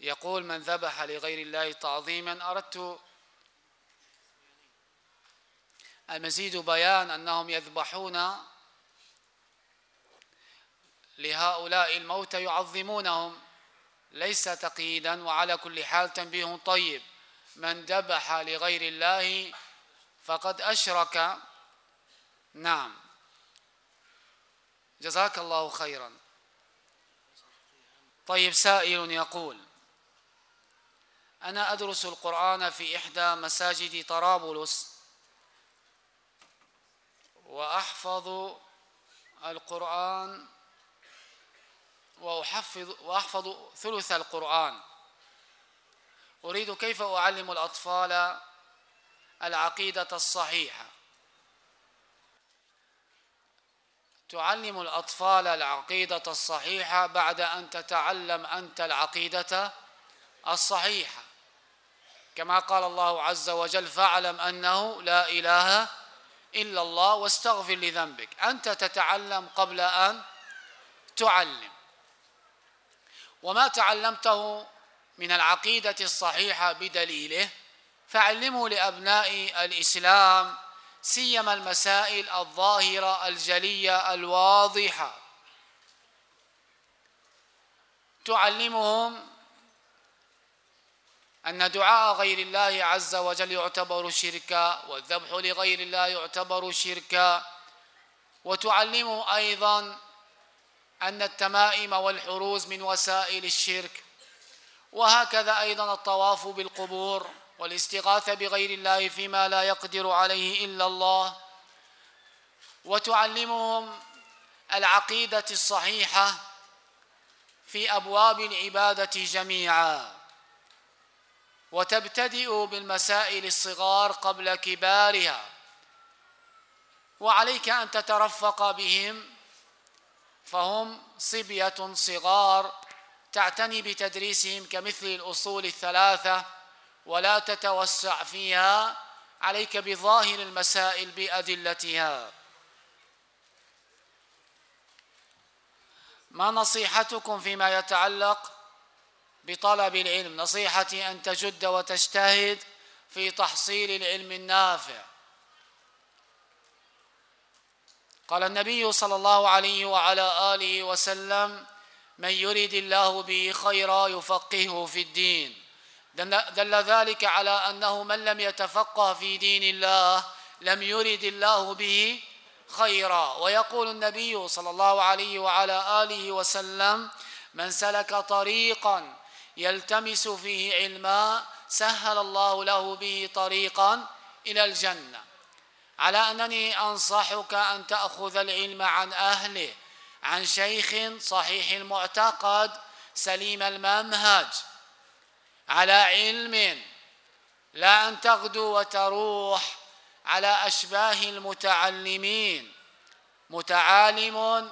يقول من ذبح لغير الله تعظيما أردت المزيد بيان أنهم يذبحون لهؤلاء الموتى يعظمونهم. ليس تقييدا وعلى كل حال تنبيه طيب. من ذبح لغير الله فقد أشرك. نعم. جزاك الله خيرا. طيب سائل يقول أنا أدرس القرآن في إحدى مساجد طرابلس. وأحفظ القرآن وأحفظ وأحفظ ثلث القرآن. أريد كيف أعلم الأطفال العقيدة الصحيحة؟ تعلم الأطفال العقيدة الصحيحة بعد أن تتعلم أنت العقيدة الصحيحة. كما قال الله عز وجل فاعلم أنه لا إله إلا الله واستغفر لذنبك. أنت تتعلم قبل أن تعلم. وما تعلمته من العقيدة الصحيحة بدليله فعلمه لأبناء الإسلام سيما المسائل الظاهرة الجلية الواضحة. تعلمهم أن دعاء غير الله عز وجل يعتبر شركا والذبح لغير الله يعتبر شركا. وتعلمه أيضا أن التمائم والحروز من وسائل الشرك. وهكذا أيضا الطواف بالقبور والاستغاثة بغير الله فيما لا يقدر عليه إلا الله. وتعلمهم العقيدة الصحيحة في أبواب العبادة جميعا. وتبتدئ بالمسائل الصغار قبل كبارها. وعليك أن تترفق بهم. فهم صبية صغار تعتني بتدريسهم كمثل الأصول الثلاثة ولا تتوسع فيها. عليك بظاهر المسائل بأدلتها. ما نصيحتكم فيما يتعلق بطلب العلم نصيحتي أن تجد وتجتهد في تحصيل العلم النافع. قال النبي صلى الله عليه وعلى آله وسلم من يريد الله به خيرا يفقهه في الدين دل ذلك على أنه من لم يتفقه في دين الله لم يرد الله به خيرا. ويقول النبي صلى الله عليه وعلى آله وسلم من سلك طريقا يلتمس فيه علما سهل الله له به طريقا إلى الجنة. على أنني أنصحك أن تأخذ العلم عن أهله عن شيخ صحيح المعتقد سليم المنهج. على علم لا أن تغدو وتروح على أشباه المتعلمين. متعالم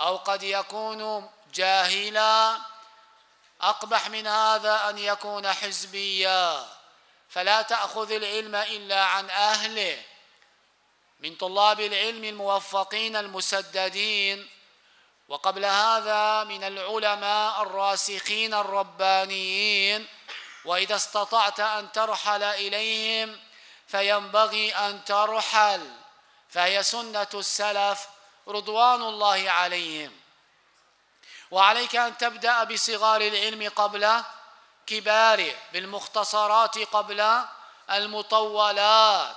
أو قد يكون جاهلا أقبح من هذا أن يكون حزبيا. فلا تأخذ العلم إلا عن أهله. من طلاب العلم الموفقين المسددين. وقبل هذا من العلماء الراسخين الربانيين. وإذا استطعت أن ترحل إليهم فينبغي أن ترحل. فهي سنة السلف رضوان الله عليهم. وعليك أن تبدأ بصغار العلم قبل كباره بالمختصرات قبل المطولات.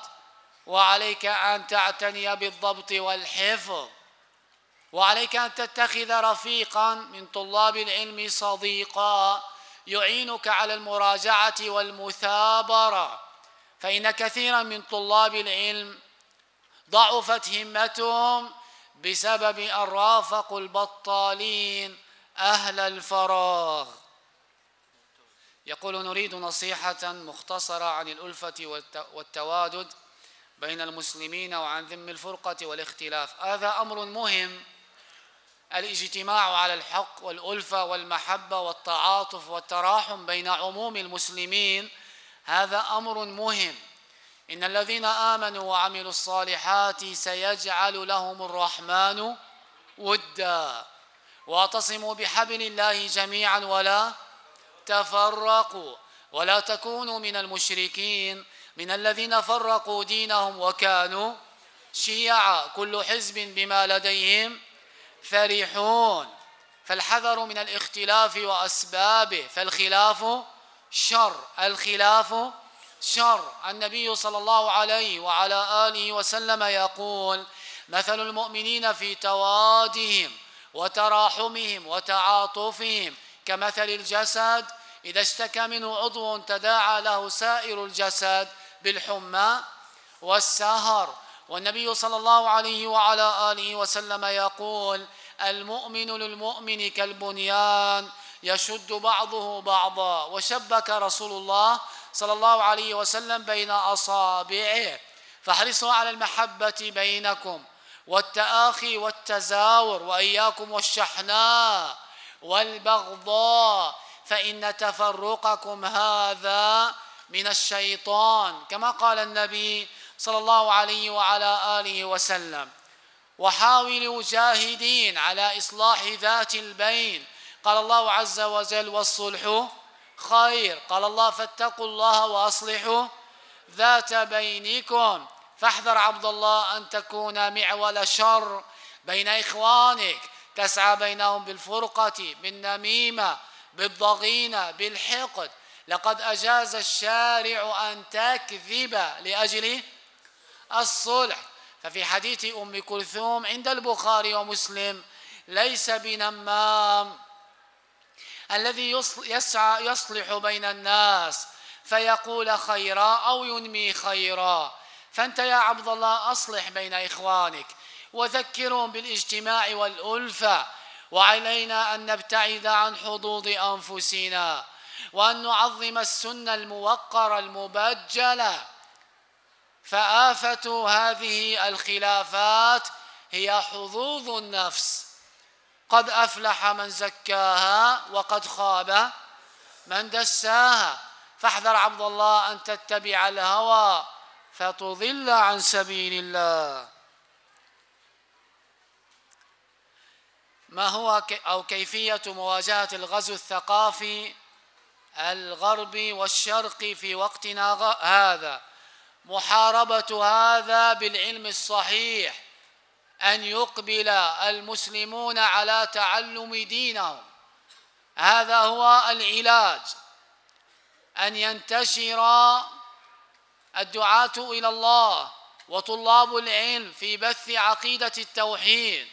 وعليك أن تعتني بالضبط والحفظ. وعليك أن تتخذ رفيقا من طلاب العلم صديقا يعينك على المراجعة والمثابرة. فإن كثيرا من طلاب العلم ضعفت همتهم بسبب أن رافقوا البطالين أهل الفراغ. يقول نريد نصيحة مختصرة عن الألفة والتوادد بين المسلمين وعن ذم الفرقة والاختلاف. هذا أمر مهم. الاجتماع على الحق والألفة والمحبة والتعاطف والتراحم بين عموم المسلمين هذا أمر مهم. إن الذين آمنوا وعملوا الصالحات سيجعل لهم الرحمن ودا. واعتصموا بحبل الله جميعا ولا تفرقوا. ولا تكونوا من المشركين. من الذين فرقوا دينهم وكانوا شيعا. كل حزب بما لديهم فرحون. فالحذر من الاختلاف وأسبابه. فالخلاف شر. الخلاف شر. النبي صلى الله عليه وعلى آله وسلم يقول مثل المؤمنين في توادهم وتراحمهم وتعاطفهم كمثل الجسد. إذا اشتكى منه عضو تداعى له سائر الجسد بالحمى والسهر. والنبي صلى الله عليه وعلى آله وسلم يقول المؤمن للمؤمن كالبنيان يشد بعضه بعضا. وشبك رسول الله صلى الله عليه وسلم بين أصابعه. فاحرصوا على المحبة بينكم والتآخي والتزاور وإياكم والشحناء والبغضاء. فإن تفرقكم هذا من الشيطان كما قال النبي صلى الله عليه وعلى آله وسلم. وحاولوا جاهدين على إصلاح ذات البين قال الله عز وجل والصلح خير. قال الله فاتقوا الله وأصلحوا ذات بينكم. فاحذر عبد الله أن تكون معول شر بين إخوانك. تسعى بينهم بالفرقة بالنميمة بالضغينة بالحقد. لقد أجاز الشارع أن تكذب لأجل الصلح. ففي حديث أم كلثوم عند البخاري ومسلم ليس بنمام. الذي يسعى يصلح بين الناس فيقول خيرا أو ينمي خيرا. فأنت يا عبد الله أصلح بين إخوانك. وذكرهم بالاجتماع والألفة. وعلينا أن نبتعد عن حظوظ أنفسنا. وأن نعظم السنة الموقرة المبجلة. فآفة هذه الخلافات هي حظوظ النفس. قد أفلح من زكاها وقد خاب من دساها. فاحذر عبد الله أن تتبع الهوى فتضل عن سبيل الله. ما هو أو كيفية مواجهة الغزو الثقافي الغربي والشرقي في وقتنا هذا؟ محاربة هذا بالعلم الصحيح. أن يقبل المسلمون على تعلم دينهم. هذا هو العلاج. أن ينتشر الدعاة إلى الله وطلاب العلم في بث عقيدة التوحيد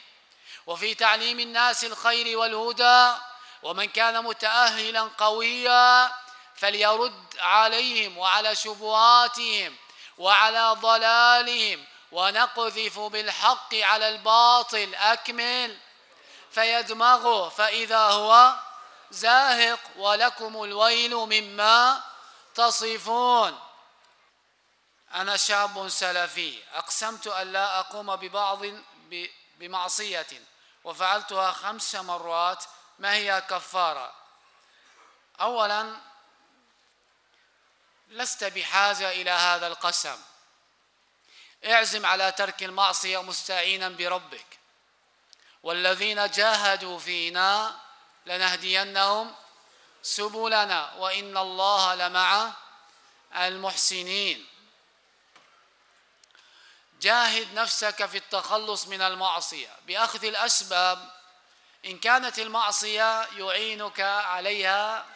وفي تعليم الناس الخير والهدى. ومن كان متأهلا قويا فليرد عليهم وعلى شبهاتهم وعلى ضلالهم ونقذف بالحق على الباطل أكمل. فيدمغه فإذا هو زاهق ولكم الويل مما تصفون. أنا شاب سلفي أقسمت أن لا أقوم ببعض بمعصية وفعلتها خمس مرات ما هي كفارة؟ أولا لست بحاجة إلى هذا القسم. اعزم على ترك المعصية مستعينا بربك. والذين جاهدوا فينا لنهدينهم سبلنا وإن الله لمع المحسنين. جاهد نفسك في التخلص من المعصية بأخذ الأسباب. إن كانت المعصية يعينك عليها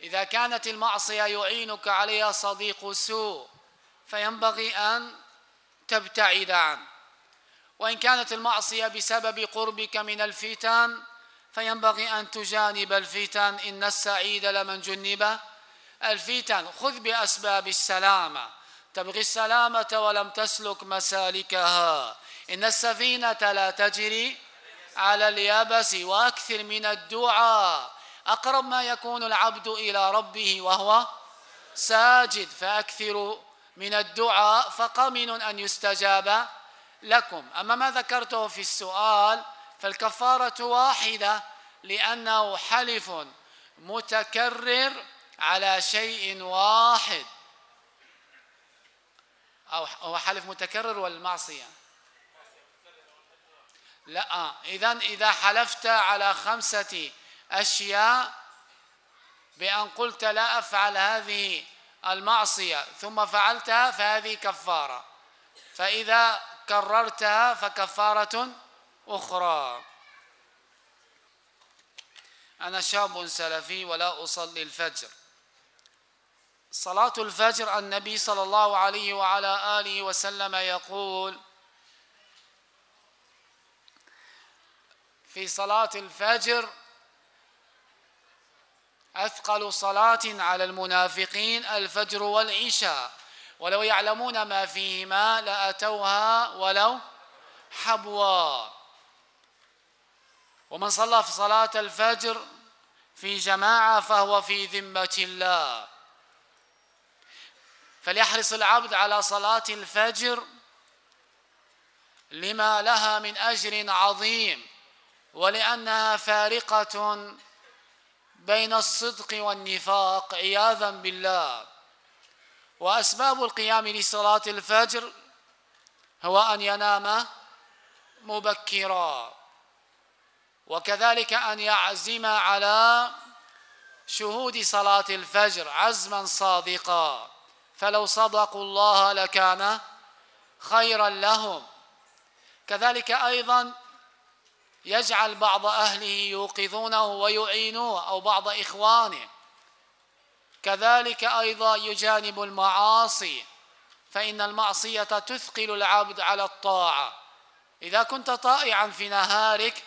إذا كانت المعصية يعينك عليها صديق سوء فينبغي أن تبتعد عنه وإن كانت المعصية بسبب قربك من الفتن فينبغي أن تجانب الفتن. إن السعيد لمن جنب الفتن. خذ بأسباب السلامة. تبغي السلامة ولم تسلك مسالكها. إن السفينة لا تجري على اليابس. وأكثر من الدعاء. أقرب ما يكون العبد إلى ربه وهو ساجد. فأكثر من الدعاء فقمن أن يستجاب لكم. أما ما ذكرته في السؤال فالكفارة واحدة لأنه حلف متكرر على شيء واحد. أو هو حلف متكرر والمعصية لا إذا إذا حلفت على خمسة أشياء بأن قلت لا أفعل هذه المعصية ثم فعلتها فهذه كفارة. فإذا كررتها فكفارة أخرى. أنا شاب سلفي ولا أصلي الفجر. صلاة الفجر النبي صلى الله عليه وعلى آله وسلم يقول في صلاة الفجر أثقل صلاة على المنافقين الفجر والعشاء. ولو يعلمون ما فيهما لأتوها ولو حبوا. ومن صلى في صلاة الفجر في جماعة فهو في ذمة الله. فليحرص العبد على صلاة الفجر لما لها من أجر عظيم ولأنها فارقة بين الصدق والنفاق عياذا بالله. وأسباب القيام لصلاة الفجر هو أن ينام مبكرا وكذلك أن يعزم على شهود صلاة الفجر عزما صادقا. فلو صدقوا الله لكان خيرا لهم. كذلك أيضا يجعل بعض أهله يوقظونه ويعينوه أو بعض إخوانه. كذلك أيضا يجانب المعاصي فإن المعصية تثقل العبد على الطاعة. إذا كنت طائعا في نهارك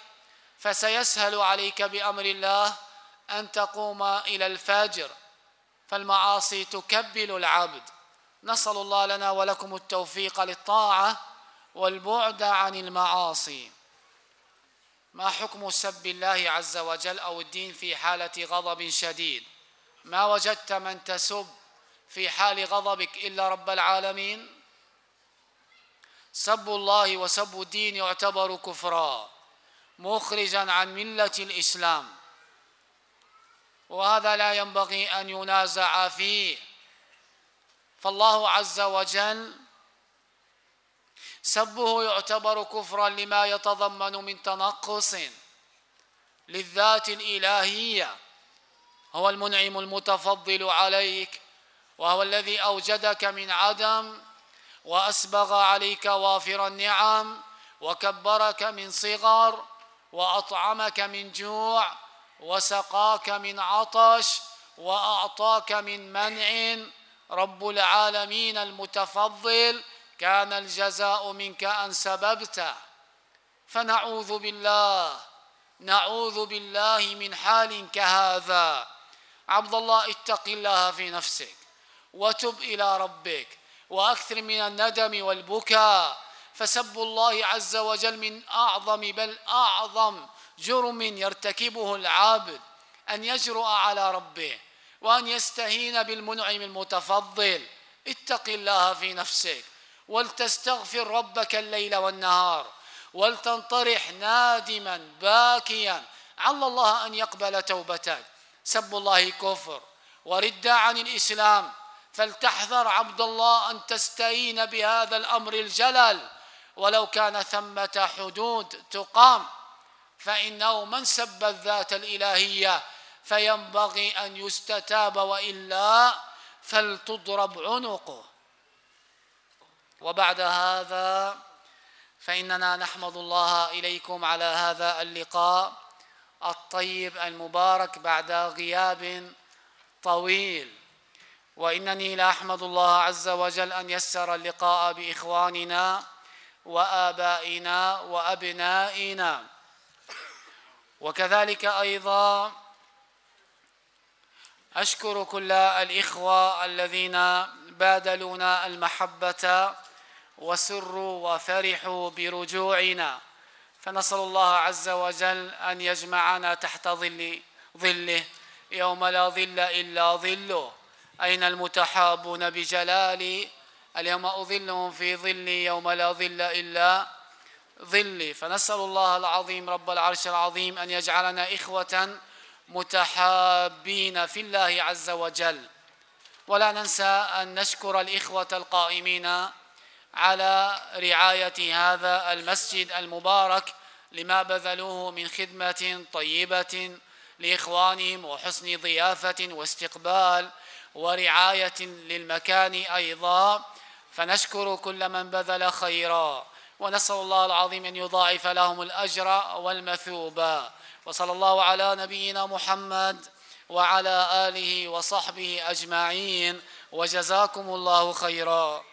فسيسهل عليك بأمر الله أن تقوم إلى الفجر. فالمعاصي تكبل العبد. نسأل الله لنا ولكم التوفيق للطاعة والبعد عن المعاصي. ما حكم سب الله عز وجل أو الدين في حالة غضب شديد؟ ما وجدت من تسب في حال غضبك إلا رب العالمين؟ سب الله وسب الدين يعتبر كفرا مخرجا عن ملة الإسلام. وهذا لا ينبغي أن ينازع فيه. فالله عز وجل سبه يعتبر كفرا لما يتضمن من تنقص للذات الإلهية. هو المنعم المتفضل عليك وهو الذي أوجدك من عدم وأسبغ عليك وافر النعم وكبرك من صغر وأطعمك من جوع وسقاك من عطش وأعطاك من منع. رب العالمين المتفضل كان الجزاء منك أن سببت. فنعوذ بالله نعوذ بالله من حال كهذا. عبد الله اتق الله في نفسك وتب إلى ربك وأكثر من الندم والبكاء. فسب الله عز وجل من أعظم بل أعظم جرم يرتكبه العابد أن يجرؤ على ربه وأن يستهين بالمنعم المتفضل. اتق الله في نفسك. ولتستغفر ربك الليل والنهار ولتنطرح نادما باكيا. عل الله أن يقبل توبتك. سب الله كفر ورد عن الإسلام. فلتحذر عبد الله أن تستعين بهذا الأمر الجلل ولو كان ثمة حدود تقام. فإنه من سب الذات الإلهية فينبغي أن يستتاب وإلا فلتضرب عنقه. وبعد هذا فإننا نحمد الله إليكم على هذا اللقاء الطيب المبارك بعد غياب طويل. وإنني لأحمد الله عز وجل أن يسر اللقاء بإخواننا وآبائنا وأبنائنا. وكذلك أيضا أشكر كل الإخوة الذين بادلونا المحبة وسروا وفرحوا برجوعنا. فنسأل الله عز وجل أن يجمعنا تحت ظل ظله يوم لا ظل إلا ظله. أين المتحابون بجلالي؟ اليوم أظلهم في ظلي يوم لا ظل إلا ظلي. فنسأل الله العظيم رب العرش العظيم أن يجعلنا إخوة متحابين في الله عز وجل. ولا ننسى أن نشكر الإخوة القائمين على رعاية هذا المسجد المبارك لما بذلوه من خدمة طيبة لإخوانهم وحسن ضيافة واستقبال ورعاية للمكان أيضا. فنشكر كل من بذل خيرا ونسأل الله العظيم أن يضاعف لهم الأجر والمثوبة وصلى الله على نبينا محمد وعلى آله وصحبه أجمعين وجزاكم الله خيرا.